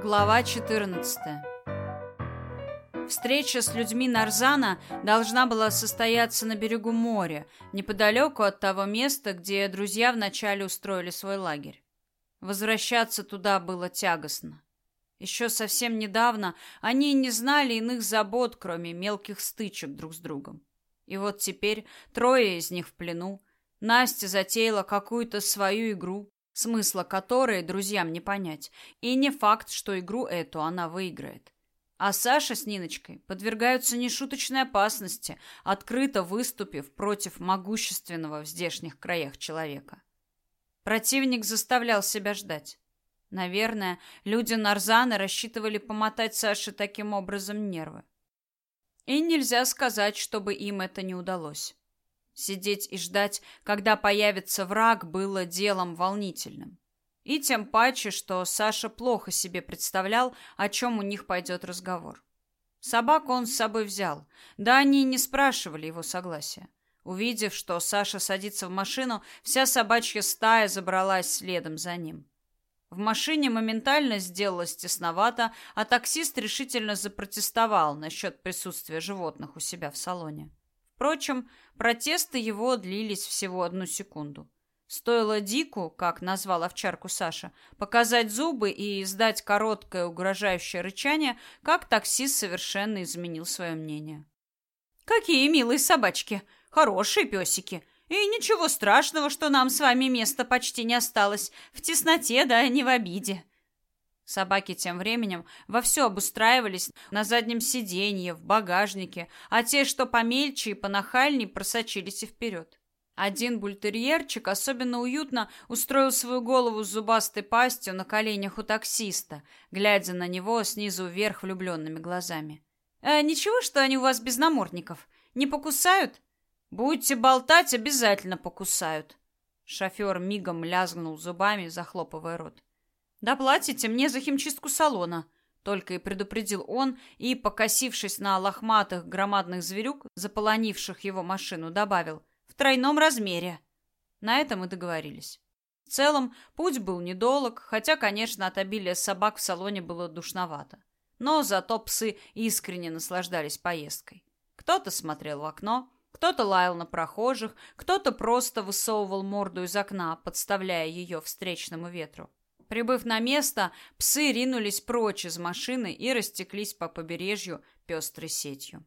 Глава 14. Встреча с людьми Нарзана должна была состояться на берегу моря, неподалеку от того места, где друзья вначале устроили свой лагерь. Возвращаться туда было тягостно. Еще совсем недавно они не знали иных забот, кроме мелких стычек друг с другом. И вот теперь трое из них в плену. Настя затеяла какую-то свою игру, смысла которой друзьям не понять, и не факт, что игру эту она выиграет. А Саша с Ниночкой подвергаются нешуточной опасности, открыто выступив против могущественного в здешних краях человека. Противник заставлял себя ждать. Наверное, люди Нарзана рассчитывали помотать Саше таким образом нервы. И нельзя сказать, чтобы им это не удалось. Сидеть и ждать, когда появится враг, было делом волнительным. И тем паче, что Саша плохо себе представлял, о чем у них пойдет разговор. Собак он с собой взял, да они не спрашивали его согласия. Увидев, что Саша садится в машину, вся собачья стая забралась следом за ним. В машине моментально сделалось тесновато, а таксист решительно запротестовал насчет присутствия животных у себя в салоне. Впрочем, протесты его длились всего одну секунду. Стоило Дику, как назвал овчарку Саша, показать зубы и издать короткое угрожающее рычание, как таксист совершенно изменил свое мнение. «Какие милые собачки! Хорошие песики! И ничего страшного, что нам с вами места почти не осталось. В тесноте, да не в обиде!» Собаки тем временем вовсю обустраивались на заднем сиденье, в багажнике, а те, что помельче и понахальней, просочились и вперед. Один бультерьерчик особенно уютно устроил свою голову с зубастой пастью на коленях у таксиста, глядя на него снизу вверх влюбленными глазами. «Э, «Ничего, что они у вас без намордников? Не покусают?» «Будете болтать, обязательно покусают». Шофер мигом лязгнул зубами, захлопывая рот. «Доплатите мне за химчистку салона», — только и предупредил он, и, покосившись на лохматых громадных зверюк, заполонивших его машину, добавил «в тройном размере». На этом и договорились. В целом, путь был недолг, хотя, конечно, от обилия собак в салоне было душновато. Но зато псы искренне наслаждались поездкой. Кто-то смотрел в окно, кто-то лаял на прохожих, кто-то просто высовывал морду из окна, подставляя ее встречному ветру. Прибыв на место, псы ринулись прочь из машины и растеклись по побережью пестрой сетью.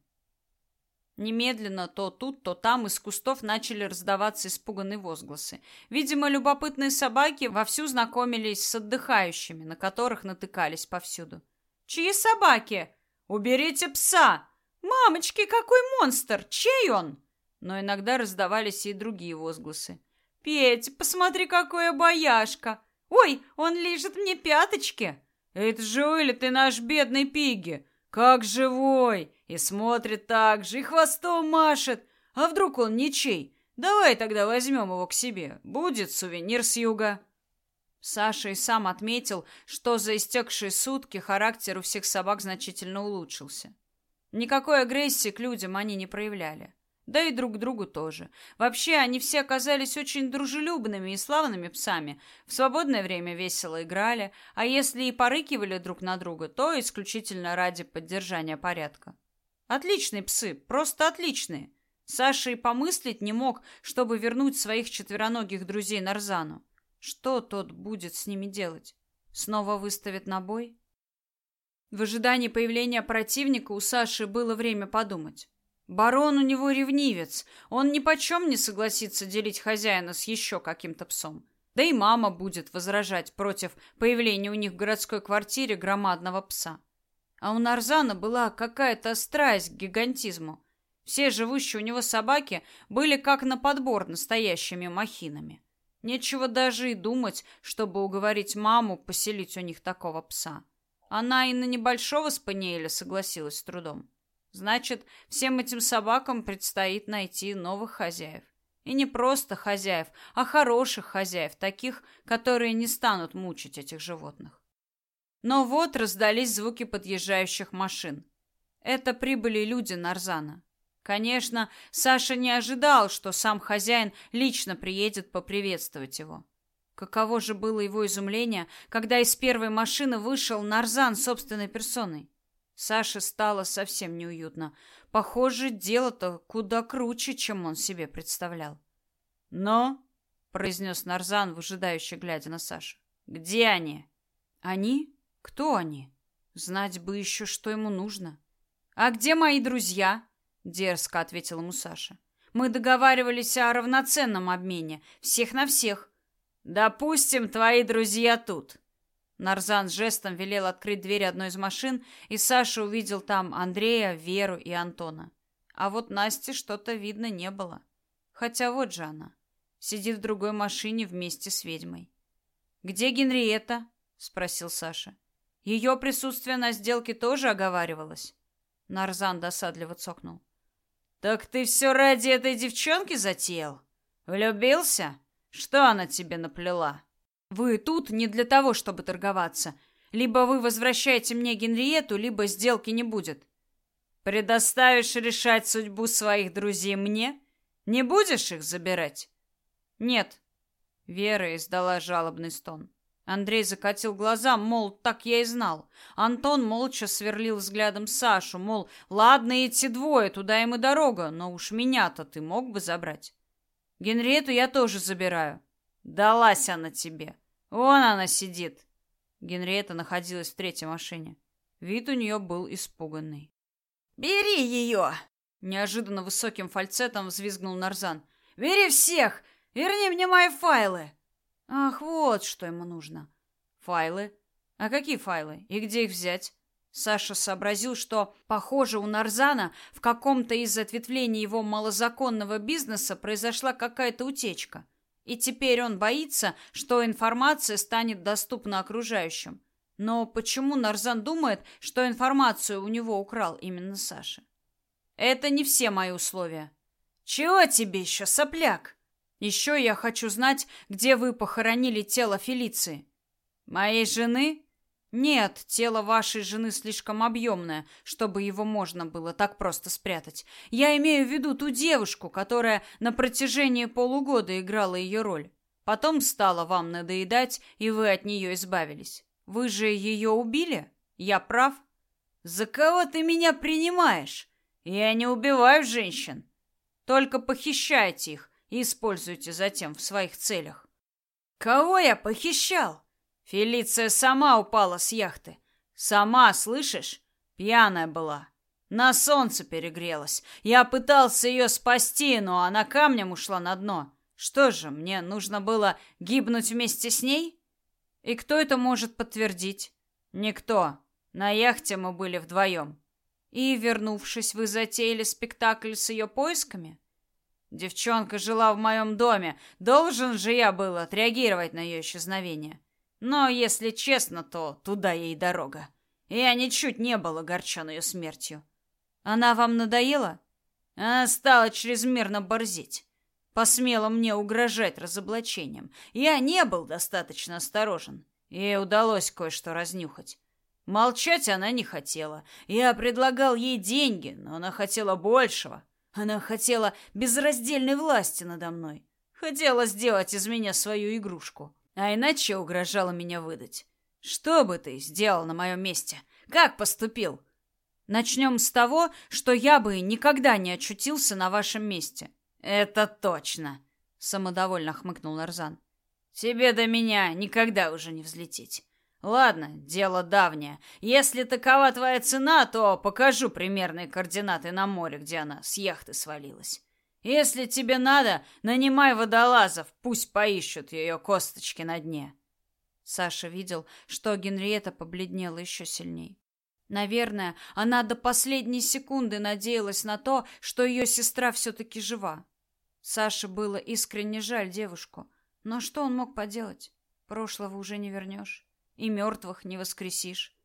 Немедленно то тут, то там из кустов начали раздаваться испуганные возгласы. Видимо, любопытные собаки вовсю знакомились с отдыхающими, на которых натыкались повсюду. «Чьи собаки? Уберите пса! Мамочки, какой монстр! Чей он?» Но иногда раздавались и другие возгласы. «Петь, посмотри, какой обаяшка! Ой, он лежит мне пяточки. Это Жуэль, ты наш бедный Пиги. Как живой. И смотрит так же, и хвостом машет. А вдруг он ничей? Давай тогда возьмем его к себе. Будет сувенир с юга. Саша и сам отметил, что за истекшие сутки характер у всех собак значительно улучшился. Никакой агрессии к людям они не проявляли. Да и друг другу тоже. Вообще, они все оказались очень дружелюбными и славными псами. В свободное время весело играли, а если и порыкивали друг на друга, то исключительно ради поддержания порядка. Отличные псы, просто отличные. Саша и помыслить не мог, чтобы вернуть своих четвероногих друзей Нарзану. Что тот будет с ними делать? Снова выставит на бой? В ожидании появления противника у Саши было время подумать. Барон у него ревнивец. Он ни почем не согласится делить хозяина с еще каким-то псом. Да и мама будет возражать против появления у них в городской квартире громадного пса. А у Нарзана была какая-то страсть к гигантизму. Все живущие у него собаки были как на подбор настоящими махинами. Нечего даже и думать, чтобы уговорить маму поселить у них такого пса. Она и на небольшого спаниеля согласилась с трудом. Значит, всем этим собакам предстоит найти новых хозяев. И не просто хозяев, а хороших хозяев, таких, которые не станут мучить этих животных. Но вот раздались звуки подъезжающих машин. Это прибыли люди Нарзана. Конечно, Саша не ожидал, что сам хозяин лично приедет поприветствовать его. Каково же было его изумление, когда из первой машины вышел Нарзан собственной персоной. Саше стало совсем неуютно. Похоже, дело-то куда круче, чем он себе представлял. «Но», — произнес Нарзан, выжидающе глядя на Сашу, — «где они?» «Они? Кто они? Знать бы еще, что ему нужно». «А где мои друзья?» — дерзко ответил ему Саша. «Мы договаривались о равноценном обмене, всех на всех». «Допустим, твои друзья тут», Нарзан жестом велел открыть дверь одной из машин, и Саша увидел там Андрея, Веру и Антона. А вот Насти что-то видно не было. Хотя вот же она. Сидит в другой машине вместе с ведьмой. «Где Генриетта?» — спросил Саша. «Ее присутствие на сделке тоже оговаривалось?» Нарзан досадливо цокнул. «Так ты все ради этой девчонки затеял? Влюбился? Что она тебе наплела?» Вы тут не для того, чтобы торговаться. Либо вы возвращаете мне Генриету, либо сделки не будет. Предоставишь решать судьбу своих друзей мне? Не будешь их забирать? Нет. Вера издала жалобный стон. Андрей закатил глаза, мол, так я и знал. Антон молча сверлил взглядом Сашу, мол, ладно, эти двое, туда им и дорога, но уж меня-то ты мог бы забрать. Генриету я тоже забираю. Далась она тебе. Вон она сидит. Генриетта находилась в третьей машине. Вид у нее был испуганный. «Бери ее!» Неожиданно высоким фальцетом взвизгнул Нарзан. «Бери всех! Верни мне мои файлы!» Ах, вот что ему нужно. Файлы? А какие файлы? И где их взять? Саша сообразил, что, похоже, у Нарзана в каком-то из ответвлений его малозаконного бизнеса произошла какая-то утечка. И теперь он боится, что информация станет доступна окружающим. Но почему Нарзан думает, что информацию у него украл именно Саша? Это не все мои условия. Чего тебе еще, сопляк? Еще я хочу знать, где вы похоронили тело Фелиции. Моей жены? Нет, тело вашей жены слишком объемное, чтобы его можно было так просто спрятать. Я имею в виду ту девушку, которая на протяжении полугода играла ее роль. Потом стала вам надоедать, и вы от нее избавились. Вы же ее убили? Я прав? За кого ты меня принимаешь? Я не убиваю женщин. Только похищайте их и используйте затем в своих целях. Кого я похищал? Фелиция сама упала с яхты. Сама, слышишь? Пьяная была. На солнце перегрелась. Я пытался ее спасти, но она камнем ушла на дно. Что же, мне нужно было гибнуть вместе с ней? И кто это может подтвердить? Никто. На яхте мы были вдвоем. И, вернувшись, вы затеяли спектакль с ее поисками? Девчонка жила в моем доме. Должен же я был отреагировать на ее исчезновение. Но, если честно, то туда ей дорога. Я ничуть не был огорчен ее смертью. Она вам надоела? Она стала чрезмерно борзеть. Посмела мне угрожать разоблачением. Я не был достаточно осторожен. Ей удалось кое-что разнюхать. Молчать она не хотела. Я предлагал ей деньги, но она хотела большего. Она хотела безраздельной власти надо мной. Хотела сделать из меня свою игрушку а иначе угрожала меня выдать. Что бы ты сделал на моем месте? Как поступил? Начнем с того, что я бы никогда не очутился на вашем месте. Это точно, самодовольно хмыкнул Нарзан. Тебе до меня никогда уже не взлететь. Ладно, дело давнее. Если такова твоя цена, то покажу примерные координаты на море, где она с яхты свалилась. Если тебе надо, нанимай водолазов, пусть поищут ее косточки на дне. Саша видел, что Генриетта побледнела еще сильней. Наверное, она до последней секунды надеялась на то, что ее сестра все-таки жива. Саше было искренне жаль девушку, но что он мог поделать? Прошлого уже не вернешь, и мертвых не воскресишь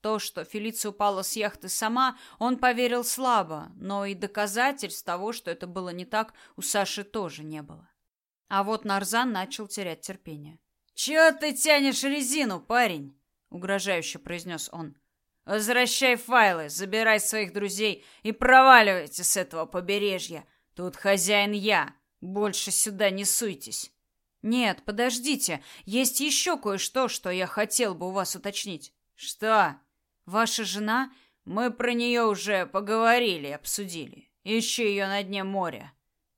то, что Фелиция упала с яхты сама, он поверил слабо, но и доказательств того, что это было не так, у Саши тоже не было. А вот Нарзан начал терять терпение. «Чего ты тянешь резину, парень?» — угрожающе произнес он. «Возвращай файлы, забирай своих друзей и проваливайте с этого побережья. Тут хозяин я. Больше сюда не суйтесь». Нет, подождите, есть еще кое-что, что я хотел бы у вас уточнить. Что? Ваша жена, мы про нее уже поговорили, обсудили. Ищи ее на дне моря.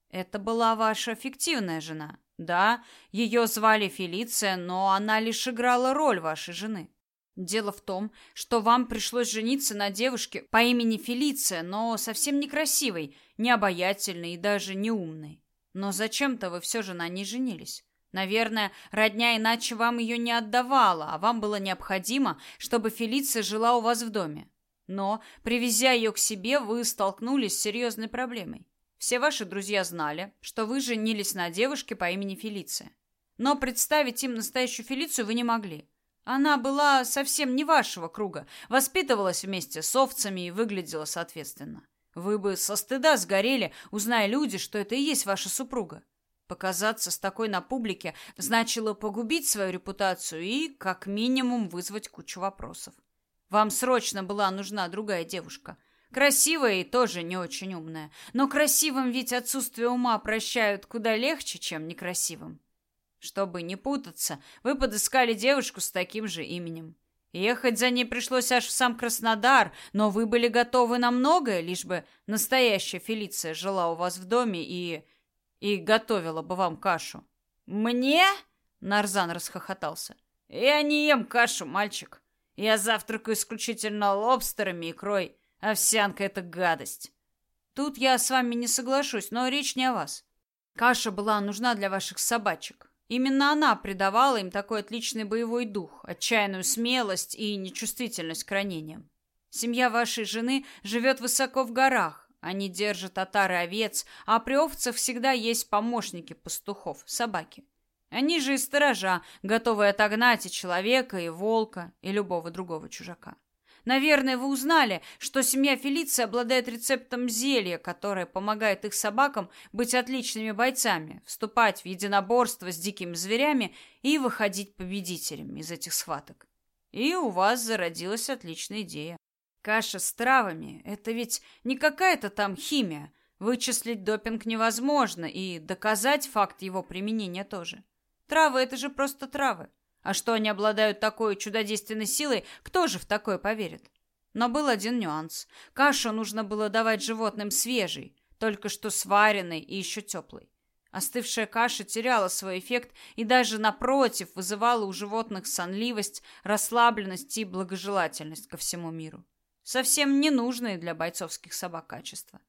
Это была ваша фиктивная жена. Да, ее звали Фелиция, но она лишь играла роль вашей жены. Дело в том, что вам пришлось жениться на девушке по имени Фелиция, но совсем некрасивой, необаятельной и даже не умной. Но зачем-то вы все же на ней женились. Наверное, родня иначе вам ее не отдавала, а вам было необходимо, чтобы Фелиция жила у вас в доме. Но, привезя ее к себе, вы столкнулись с серьезной проблемой. Все ваши друзья знали, что вы женились на девушке по имени Фелиция. Но представить им настоящую Фелицию вы не могли. Она была совсем не вашего круга, воспитывалась вместе с овцами и выглядела соответственно. Вы бы со стыда сгорели, узная люди, что это и есть ваша супруга. Показаться с такой на публике значило погубить свою репутацию и, как минимум, вызвать кучу вопросов. Вам срочно была нужна другая девушка. Красивая и тоже не очень умная. Но красивым ведь отсутствие ума прощают куда легче, чем некрасивым. Чтобы не путаться, вы подыскали девушку с таким же именем. Ехать за ней пришлось аж в сам Краснодар, но вы были готовы на многое, лишь бы настоящая Фелиция жила у вас в доме и... и готовила бы вам кашу. Мне? Нарзан расхохотался. Я не ем кашу, мальчик. Я завтракаю исключительно лобстерами и икрой. Овсянка — это гадость. Тут я с вами не соглашусь, но речь не о вас. Каша была нужна для ваших собачек. Именно она придавала им такой отличный боевой дух, отчаянную смелость и нечувствительность к ранениям. Семья вашей жены живет высоко в горах. Они держат отары овец, а при овцах всегда есть помощники пастухов, собаки. Они же и сторожа, готовые отогнать и человека, и волка, и любого другого чужака. Наверное, вы узнали, что семья Фелиции обладает рецептом зелья, которое помогает их собакам быть отличными бойцами, вступать в единоборство с дикими зверями и выходить победителями из этих схваток. И у вас зародилась отличная идея. Каша с травами – это ведь не какая-то там химия. Вычислить допинг невозможно, и доказать факт его применения тоже. Травы – это же просто травы. А что они обладают такой чудодейственной силой, кто же в такое поверит? Но был один нюанс. Кашу нужно было давать животным свежей, только что сваренной и еще теплой. Остывшая каша теряла свой эффект и даже напротив вызывала у животных сонливость, расслабленность и благожелательность ко всему миру. Совсем ненужные для бойцовских собак качества.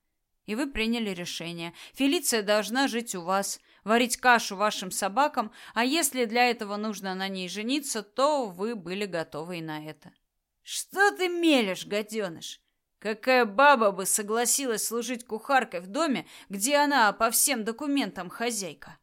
И вы приняли решение. Фелиция должна жить у вас, варить кашу вашим собакам, а если для этого нужно на ней жениться, то вы были готовы и на это. Что ты мелешь, гаденыш? Какая баба бы согласилась служить кухаркой в доме, где она по всем документам хозяйка?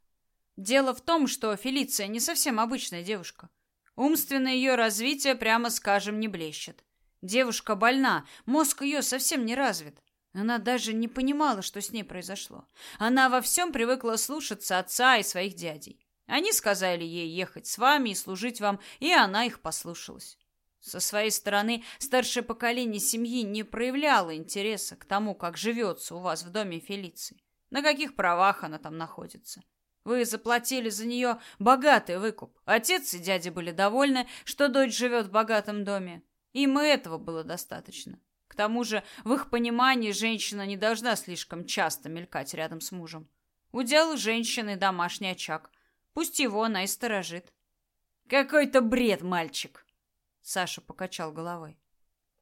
Дело в том, что Фелиция не совсем обычная девушка. Умственное ее развитие, прямо скажем, не блещет. Девушка больна, мозг ее совсем не развит. Она даже не понимала, что с ней произошло. Она во всем привыкла слушаться отца и своих дядей. Они сказали ей ехать с вами и служить вам, и она их послушалась. Со своей стороны, старшее поколение семьи не проявляло интереса к тому, как живется у вас в доме Фелиции, на каких правах она там находится. Вы заплатили за нее богатый выкуп. Отец и дядя были довольны, что дочь живет в богатом доме. Им и этого было достаточно. К тому же, в их понимании, женщина не должна слишком часто мелькать рядом с мужем. Удел женщины домашний очаг. Пусть его она и сторожит. Какой-то бред, мальчик. Саша покачал головой.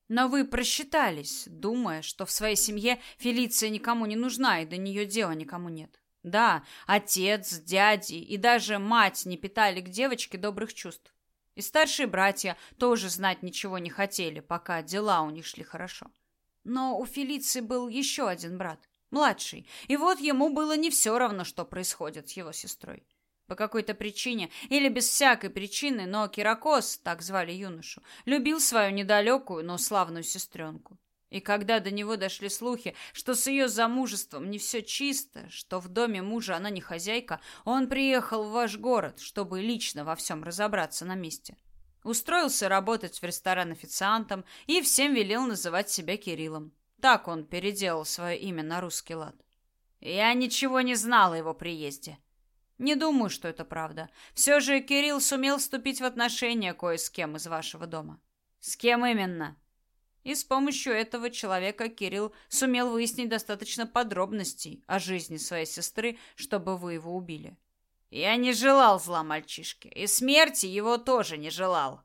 Но вы просчитались, думая, что в своей семье Фелиция никому не нужна и до нее дела никому нет. Да, отец, дяди и даже мать не питали к девочке добрых чувств. И старшие братья тоже знать ничего не хотели, пока дела у них шли хорошо. Но у Фелиции был еще один брат, младший, и вот ему было не все равно, что происходит с его сестрой. По какой-то причине, или без всякой причины, но Киракос, так звали юношу, любил свою недалекую, но славную сестренку. И когда до него дошли слухи, что с ее замужеством не все чисто, что в доме мужа она не хозяйка, он приехал в ваш город, чтобы лично во всем разобраться на месте. Устроился работать в ресторан официантом и всем велел называть себя Кириллом. Так он переделал свое имя на русский лад. Я ничего не знал о его приезде. Не думаю, что это правда. Все же Кирилл сумел вступить в отношения кое с кем из вашего дома. С кем именно? И с помощью этого человека Кирилл сумел выяснить достаточно подробностей о жизни своей сестры, чтобы вы его убили. Я не желал зла мальчишке, и смерти его тоже не желал.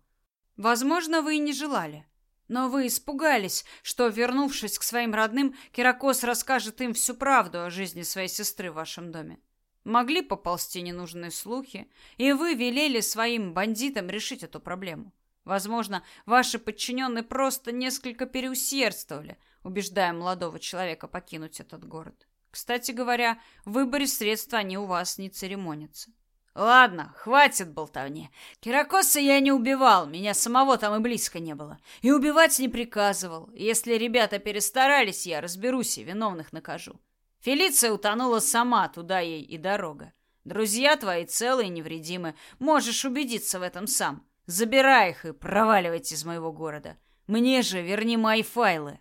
Возможно, вы и не желали. Но вы испугались, что, вернувшись к своим родным, Киракос расскажет им всю правду о жизни своей сестры в вашем доме. Могли поползти ненужные слухи, и вы велели своим бандитам решить эту проблему. Возможно, ваши подчиненные просто несколько переусердствовали, убеждая молодого человека покинуть этот город. Кстати говоря, в выборе средств они у вас не церемонятся. Ладно, хватит болтовни. Киракоса я не убивал, меня самого там и близко не было. И убивать не приказывал. Если ребята перестарались, я разберусь и виновных накажу. Фелиция утонула сама, туда ей и дорога. Друзья твои целые и невредимы. Можешь убедиться в этом сам. Забирай их и проваливайте из моего города. Мне же верни мои файлы.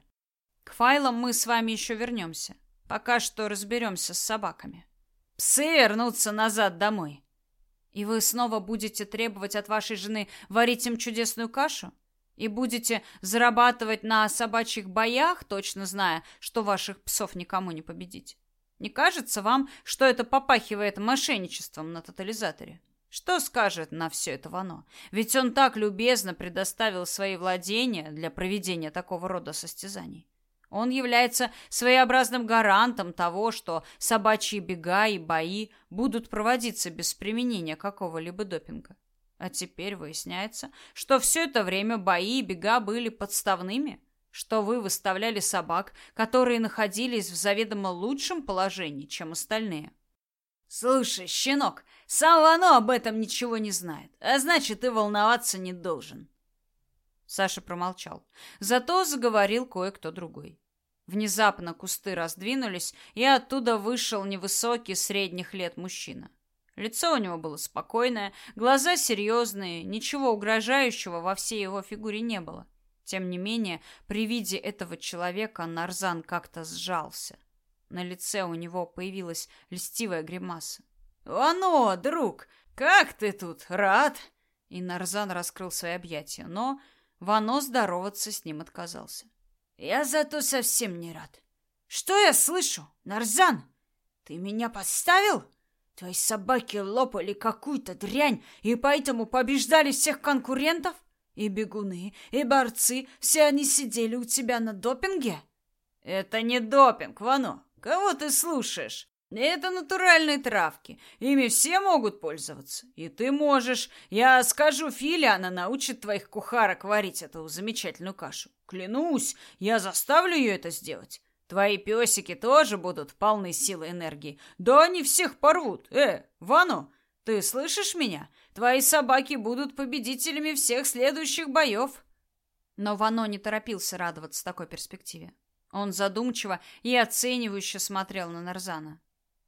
К файлам мы с вами еще вернемся. Пока что разберемся с собаками. Псы вернутся назад домой. И вы снова будете требовать от вашей жены варить им чудесную кашу? И будете зарабатывать на собачьих боях, точно зная, что ваших псов никому не победить. Не кажется вам, что это попахивает мошенничеством на тотализаторе? Что скажет на все это Вано? Ведь он так любезно предоставил свои владения для проведения такого рода состязаний. Он является своеобразным гарантом того, что собачьи бега и бои будут проводиться без применения какого-либо допинга. А теперь выясняется, что все это время бои и бега были подставными, что вы выставляли собак, которые находились в заведомо лучшем положении, чем остальные. Слушай, щенок, сам оно об этом ничего не знает, а значит, и волноваться не должен. Саша промолчал. Зато заговорил кое-кто другой. Внезапно кусты раздвинулись, и оттуда вышел невысокий средних лет мужчина. Лицо у него было спокойное, глаза серьезные, ничего угрожающего во всей его фигуре не было. Тем не менее, при виде этого человека Нарзан как-то сжался. На лице у него появилась льстивая гримаса. «Оно, друг, как ты тут? Рад?» И Нарзан раскрыл свои объятия, но Вано здороваться с ним отказался. «Я зато совсем не рад. Что я слышу? Нарзан, ты меня подставил?» Твои собаки лопали какую-то дрянь и поэтому побеждали всех конкурентов? И бегуны, и борцы, все они сидели у тебя на допинге? Это не допинг, Вано. Кого ты слушаешь? Это натуральные травки. Ими все могут пользоваться. И ты можешь. Я скажу Филе, она научит твоих кухарок варить эту замечательную кашу. Клянусь, я заставлю ее это сделать. Твои песики тоже будут полны силы энергии. Да они всех порвут. Э, Вану, ты слышишь меня? Твои собаки будут победителями всех следующих боев. Но Вано не торопился радоваться такой перспективе. Он задумчиво и оценивающе смотрел на Нарзана.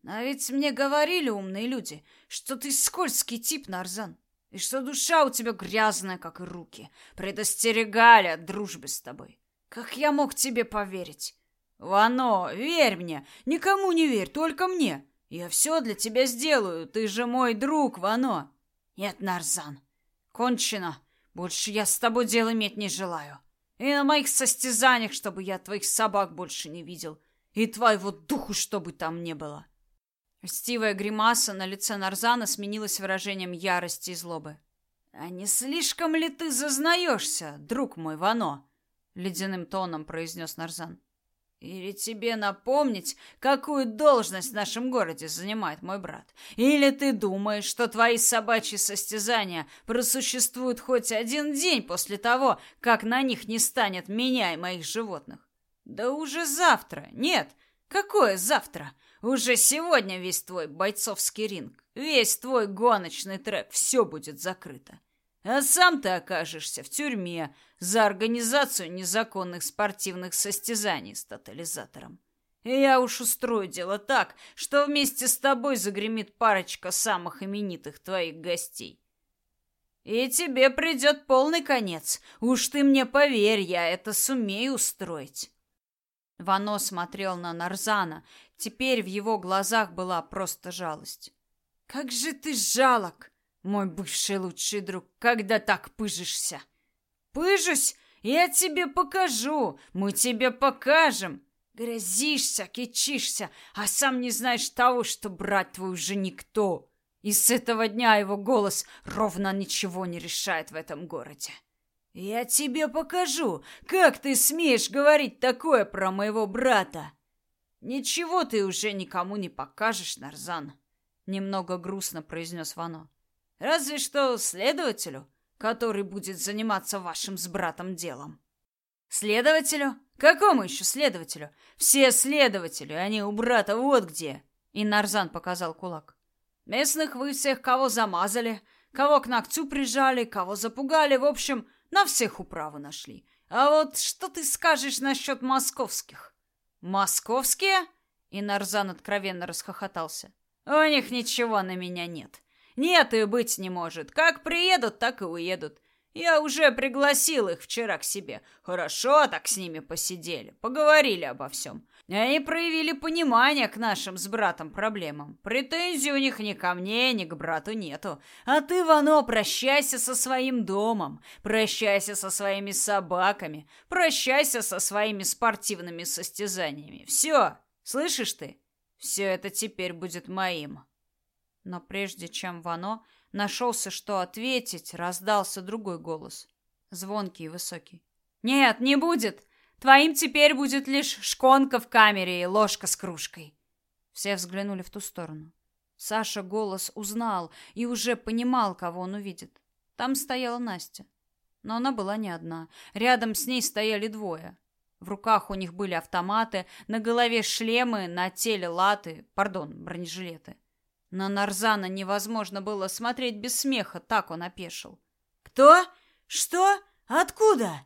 «А ведь мне говорили умные люди, что ты скользкий тип, Нарзан, и что душа у тебя грязная, как и руки. Предостерегали от дружбы с тобой. Как я мог тебе поверить? Вано, верь мне, никому не верь, только мне. Я все для тебя сделаю, ты же мой друг, Вано. Нет, Нарзан, кончено. Больше я с тобой дел иметь не желаю. И на моих состязаниях, чтобы я твоих собак больше не видел. И твоего духу, чтобы там не было. Стивая гримаса на лице Нарзана сменилась выражением ярости и злобы. «А не слишком ли ты зазнаешься, друг мой Вано?» — ледяным тоном произнес Нарзан. Или тебе напомнить, какую должность в нашем городе занимает мой брат? Или ты думаешь, что твои собачьи состязания просуществуют хоть один день после того, как на них не станет меня и моих животных? Да уже завтра. Нет, какое завтра? Уже сегодня весь твой бойцовский ринг, весь твой гоночный трек, все будет закрыто. А сам ты окажешься в тюрьме за организацию незаконных спортивных состязаний с тотализатором. И я уж устрою дело так, что вместе с тобой загремит парочка самых именитых твоих гостей. И тебе придет полный конец. Уж ты мне поверь, я это сумею устроить. Вано смотрел на Нарзана. Теперь в его глазах была просто жалость. Как же ты жалок, мой бывший лучший друг, когда так пыжишься. Пыжусь? Я тебе покажу, мы тебе покажем. Грозишься, кичишься, а сам не знаешь того, что брать твой уже никто. И с этого дня его голос ровно ничего не решает в этом городе. Я тебе покажу, как ты смеешь говорить такое про моего брата. Ничего ты уже никому не покажешь, Нарзан, немного грустно произнес Вано. Разве что следователю, который будет заниматься вашим с братом делом. Следователю? Какому еще следователю? Все следователи, они у брата вот где. И Нарзан показал кулак. Местных вы всех кого замазали, кого к ногтю прижали, кого запугали, в общем, на всех управу нашли. А вот что ты скажешь насчет московских? Московские? И Нарзан откровенно расхохотался. У них ничего на меня нет. Нет и быть не может. Как приедут, так и уедут. Я уже пригласил их вчера к себе. Хорошо так с ними посидели, поговорили обо всем. Они проявили понимание к нашим с братом проблемам. Претензий у них ни ко мне, ни к брату нету. А ты, Вано, прощайся со своим домом, прощайся со своими собаками, прощайся со своими спортивными состязаниями. Все, слышишь ты? Все это теперь будет моим. Но прежде чем Вано нашелся, что ответить, раздался другой голос. Звонкий и высокий. «Нет, не будет! Твоим теперь будет лишь шконка в камере и ложка с кружкой!» Все взглянули в ту сторону. Саша голос узнал и уже понимал, кого он увидит. Там стояла Настя. Но она была не одна. Рядом с ней стояли двое. В руках у них были автоматы, на голове шлемы, на теле латы, пардон, бронежилеты. На Нарзана невозможно было смотреть без смеха, так он опешил. «Кто? Что? Откуда?»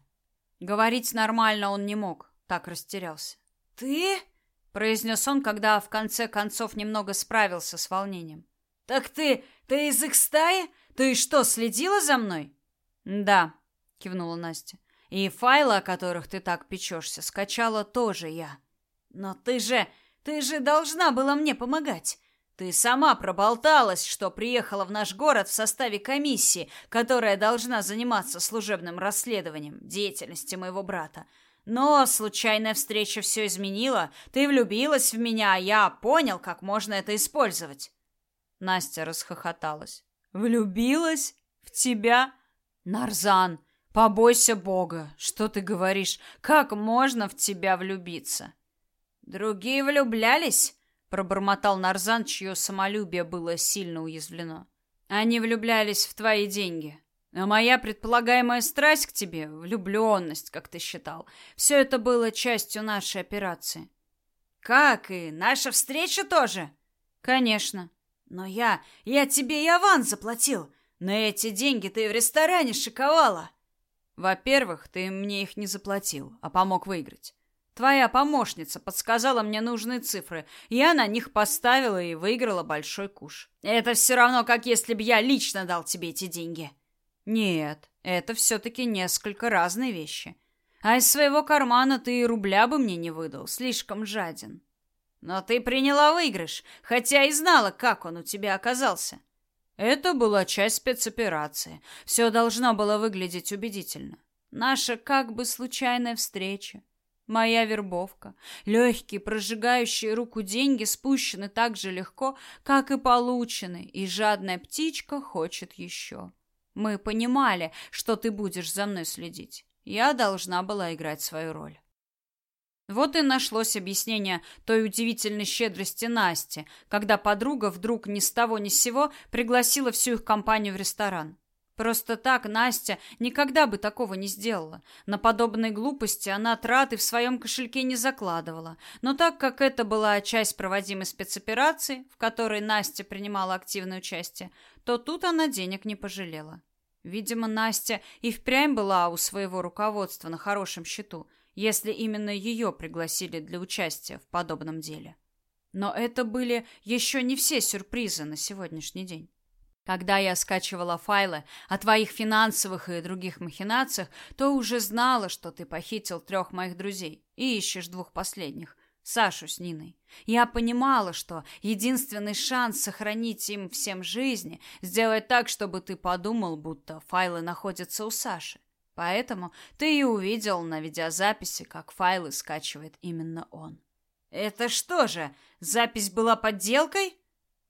Говорить нормально он не мог, так растерялся. «Ты?» — произнес он, когда в конце концов немного справился с волнением. «Так ты... ты из их стаи? Ты что, следила за мной?» «Да», — кивнула Настя. «И файлы, о которых ты так печешься, скачала тоже я». «Но ты же... ты же должна была мне помогать. Ты сама проболталась, что приехала в наш город в составе комиссии, которая должна заниматься служебным расследованием деятельности моего брата. Но случайная встреча все изменила. Ты влюбилась в меня, а я понял, как можно это использовать. Настя расхохоталась. Влюбилась в тебя, Нарзан? Побойся Бога. Что ты говоришь? Как можно в тебя влюбиться? Другие влюблялись? Пробормотал Нарзан, чье самолюбие было сильно уязвлено. Они влюблялись в твои деньги. А моя предполагаемая страсть к тебе, влюбленность, как ты считал, все это было частью нашей операции. Как и наша встреча тоже? Конечно. Но я, я тебе и аванс заплатил. На эти деньги ты в ресторане шиковала. Во-первых, ты мне их не заплатил, а помог выиграть. Твоя помощница подсказала мне нужные цифры. Я на них поставила и выиграла большой куш. Это все равно, как если бы я лично дал тебе эти деньги. Нет, это все-таки несколько разные вещи. А из своего кармана ты и рубля бы мне не выдал, слишком жаден. Но ты приняла выигрыш, хотя и знала, как он у тебя оказался. Это была часть спецоперации. Все должно было выглядеть убедительно. Наша как бы случайная встреча. Моя вербовка. Легкие, прожигающие руку деньги спущены так же легко, как и получены, и жадная птичка хочет еще. Мы понимали, что ты будешь за мной следить. Я должна была играть свою роль. Вот и нашлось объяснение той удивительной щедрости Насти, когда подруга вдруг ни с того ни с сего пригласила всю их компанию в ресторан. Просто так Настя никогда бы такого не сделала. На подобной глупости она траты в своем кошельке не закладывала. Но так как это была часть проводимой спецоперации, в которой Настя принимала активное участие, то тут она денег не пожалела. Видимо, Настя и впрямь была у своего руководства на хорошем счету, если именно ее пригласили для участия в подобном деле. Но это были еще не все сюрпризы на сегодняшний день. Когда я скачивала файлы о твоих финансовых и других махинациях, то уже знала, что ты похитил трех моих друзей и ищешь двух последних. Сашу с Ниной. Я понимала, что единственный шанс сохранить им всем жизни – сделать так, чтобы ты подумал, будто файлы находятся у Саши. Поэтому ты и увидел на видеозаписи, как файлы скачивает именно он. Это что же, запись была подделкой?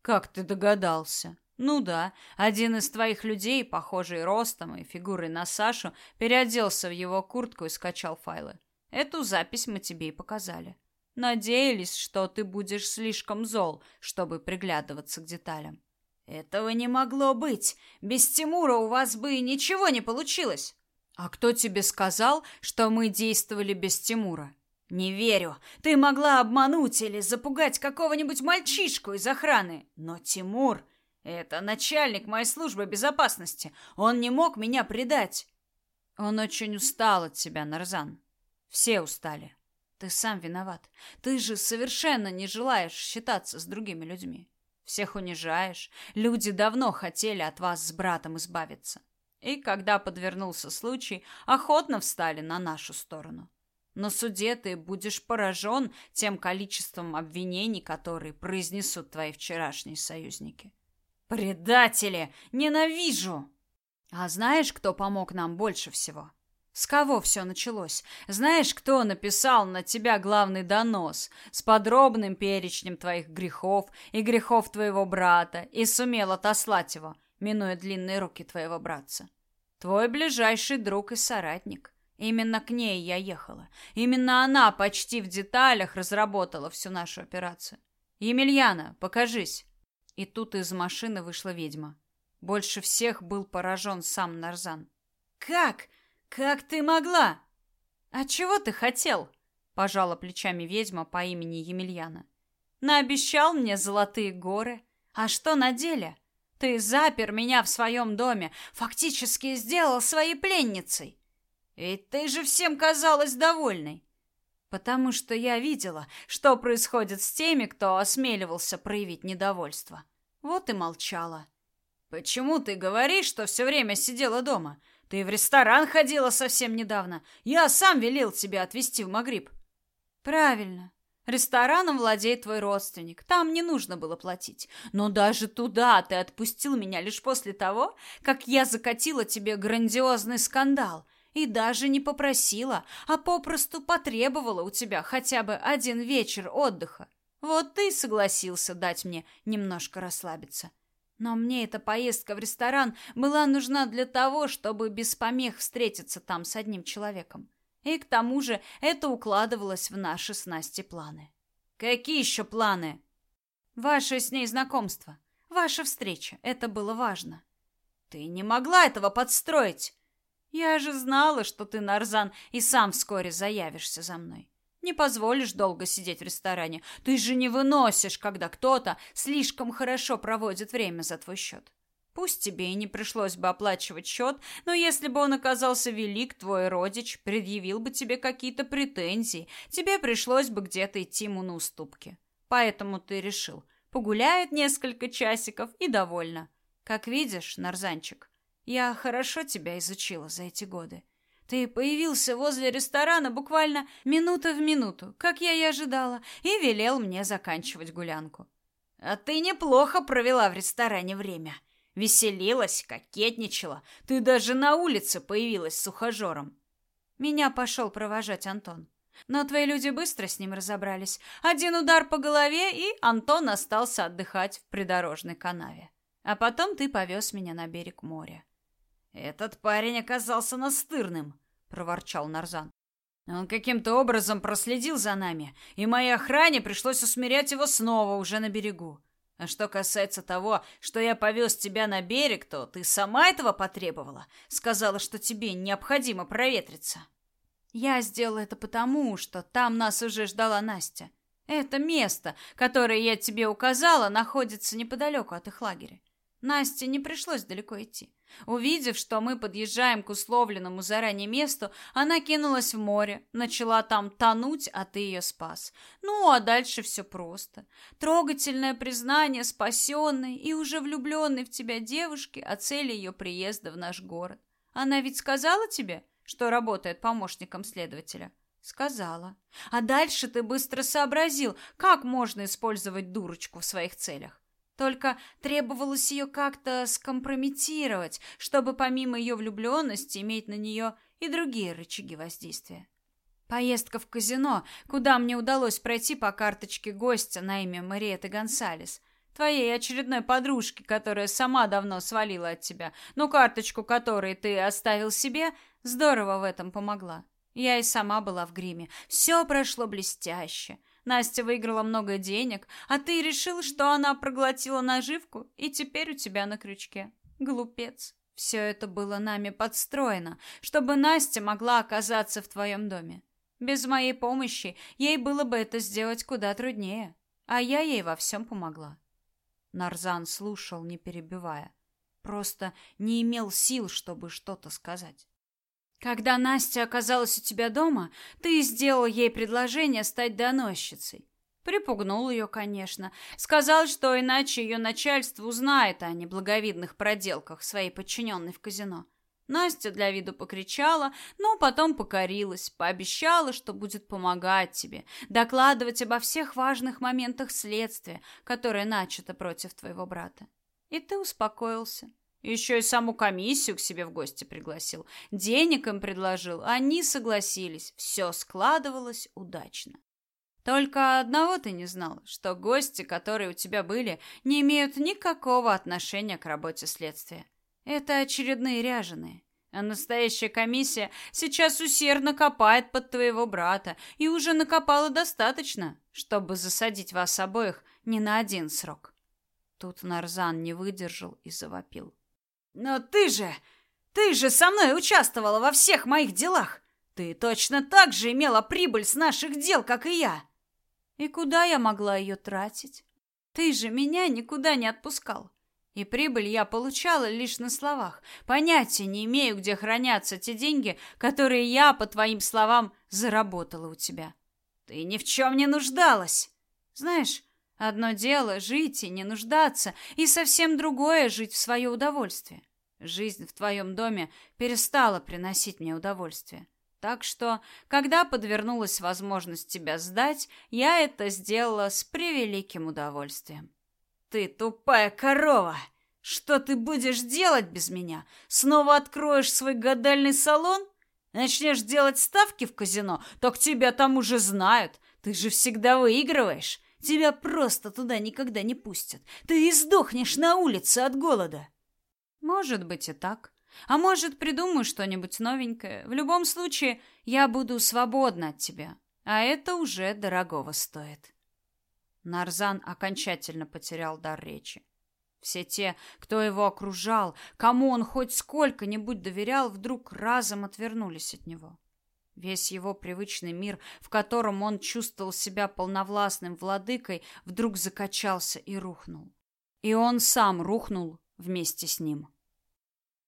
Как ты догадался? Ну да, один из твоих людей, похожий ростом и фигурой на Сашу, переоделся в его куртку и скачал файлы. Эту запись мы тебе и показали. Надеялись, что ты будешь слишком зол, чтобы приглядываться к деталям. Этого не могло быть. Без Тимура у вас бы ничего не получилось. А кто тебе сказал, что мы действовали без Тимура? Не верю. Ты могла обмануть или запугать какого-нибудь мальчишку из охраны, но Тимур это начальник моей службы безопасности. Он не мог меня предать. Он очень устал от тебя, Нарзан. Все устали. Ты сам виноват. Ты же совершенно не желаешь считаться с другими людьми. Всех унижаешь. Люди давно хотели от вас с братом избавиться. И когда подвернулся случай, охотно встали на нашу сторону. На суде ты будешь поражен тем количеством обвинений, которые произнесут твои вчерашние союзники. Предатели! Ненавижу! А знаешь, кто помог нам больше всего? С кого все началось? Знаешь, кто написал на тебя главный донос с подробным перечнем твоих грехов и грехов твоего брата и сумел отослать его, минуя длинные руки твоего братца? Твой ближайший друг и соратник. Именно к ней я ехала. Именно она почти в деталях разработала всю нашу операцию. Емельяна, покажись. И тут из машины вышла ведьма. Больше всех был поражен сам Нарзан. Как? Как ты могла? А чего ты хотел? Пожала плечами ведьма по имени Емельяна. Наобещал мне золотые горы. А что на деле? Ты запер меня в своем доме, фактически сделал своей пленницей. Ведь ты же всем казалась довольной. Потому что я видела, что происходит с теми, кто осмеливался проявить недовольство. Вот и молчала. Почему ты говоришь, что все время сидела дома? Ты в ресторан ходила совсем недавно. Я сам велел тебя отвезти в Магриб. Правильно. Рестораном владеет твой родственник. Там не нужно было платить. Но даже туда ты отпустил меня лишь после того, как я закатила тебе грандиозный скандал и даже не попросила, а попросту потребовала у тебя хотя бы один вечер отдыха. Вот ты согласился дать мне немножко расслабиться. Но мне эта поездка в ресторан была нужна для того, чтобы без помех встретиться там с одним человеком. И к тому же это укладывалось в наши с Настей планы. Какие еще планы? Ваше с ней знакомство, ваша встреча. Это было важно. Ты не могла этого подстроить. Я же знала, что ты, Нарзан, и сам вскоре заявишься за мной. Не позволишь долго сидеть в ресторане. Ты же не выносишь, когда кто-то слишком хорошо проводит время за твой счет. Пусть тебе и не пришлось бы оплачивать счет, но если бы он оказался велик, твой родич предъявил бы тебе какие-то претензии, тебе пришлось бы где-то идти ему на уступки. Поэтому ты решил, погуляет несколько часиков и довольно. Как видишь, Нарзанчик, я хорошо тебя изучила за эти годы. Ты появился возле ресторана буквально минута в минуту, как я и ожидала, и велел мне заканчивать гулянку. А ты неплохо провела в ресторане время. Веселилась, кокетничала. Ты даже на улице появилась с ухажером. Меня пошел провожать Антон. Но твои люди быстро с ним разобрались. Один удар по голове, и Антон остался отдыхать в придорожной канаве. А потом ты повез меня на берег моря. Этот парень оказался настырным, проворчал Нарзан. Он каким-то образом проследил за нами, и моей охране пришлось усмирять его снова уже на берегу. А что касается того, что я повез тебя на берег, то ты сама этого потребовала, сказала, что тебе необходимо проветриться. Я сделала это потому, что там нас уже ждала Настя. Это место, которое я тебе указала, находится неподалеку от их лагеря. Насте не пришлось далеко идти. Увидев, что мы подъезжаем к условленному заранее месту, она кинулась в море, начала там тонуть, а ты ее спас. Ну, а дальше все просто. Трогательное признание спасенной и уже влюбленной в тебя девушки о цели ее приезда в наш город. Она ведь сказала тебе, что работает помощником следователя? Сказала. А дальше ты быстро сообразил, как можно использовать дурочку в своих целях. Только требовалось ее как-то скомпрометировать, чтобы помимо ее влюбленности иметь на нее и другие рычаги воздействия. Поездка в казино, куда мне удалось пройти по карточке гостя на имя Мариэты Гонсалес, твоей очередной подружки, которая сама давно свалила от тебя, но карточку которой ты оставил себе, здорово в этом помогла. Я и сама была в гриме. Все прошло блестяще. Настя выиграла много денег, а ты решил, что она проглотила наживку, и теперь у тебя на крючке. Глупец. Все это было нами подстроено, чтобы Настя могла оказаться в твоем доме. Без моей помощи ей было бы это сделать куда труднее, а я ей во всем помогла. Нарзан слушал, не перебивая. Просто не имел сил, чтобы что-то сказать. Когда Настя оказалась у тебя дома, ты сделал ей предложение стать доносчицей. Припугнул ее, конечно. Сказал, что иначе ее начальство узнает о неблаговидных проделках своей подчиненной в казино. Настя для виду покричала, но потом покорилась, пообещала, что будет помогать тебе, докладывать обо всех важных моментах следствия, которое начато против твоего брата. И ты успокоился. Еще и саму комиссию к себе в гости пригласил. Денег им предложил, они согласились. Все складывалось удачно. Только одного ты не знал, что гости, которые у тебя были, не имеют никакого отношения к работе следствия. Это очередные ряженые. А настоящая комиссия сейчас усердно копает под твоего брата и уже накопала достаточно, чтобы засадить вас обоих не на один срок. Тут Нарзан не выдержал и завопил. Но ты же, ты же со мной участвовала во всех моих делах. Ты точно так же имела прибыль с наших дел, как и я. И куда я могла ее тратить? Ты же меня никуда не отпускал. И прибыль я получала лишь на словах. Понятия не имею, где хранятся те деньги, которые я, по твоим словам, заработала у тебя. Ты ни в чем не нуждалась. Знаешь, одно дело жить и не нуждаться, и совсем другое жить в свое удовольствие. Жизнь в твоем доме перестала приносить мне удовольствие. Так что, когда подвернулась возможность тебя сдать, я это сделала с превеликим удовольствием. Ты тупая корова! Что ты будешь делать без меня? Снова откроешь свой гадальный салон? Начнешь делать ставки в казино, так тебя там уже знают. Ты же всегда выигрываешь. Тебя просто туда никогда не пустят. Ты и сдохнешь на улице от голода. Может быть и так. А может, придумаю что-нибудь новенькое. В любом случае, я буду свободна от тебя. А это уже дорогого стоит. Нарзан окончательно потерял дар речи. Все те, кто его окружал, кому он хоть сколько-нибудь доверял, вдруг разом отвернулись от него. Весь его привычный мир, в котором он чувствовал себя полновластным владыкой, вдруг закачался и рухнул. И он сам рухнул вместе с ним.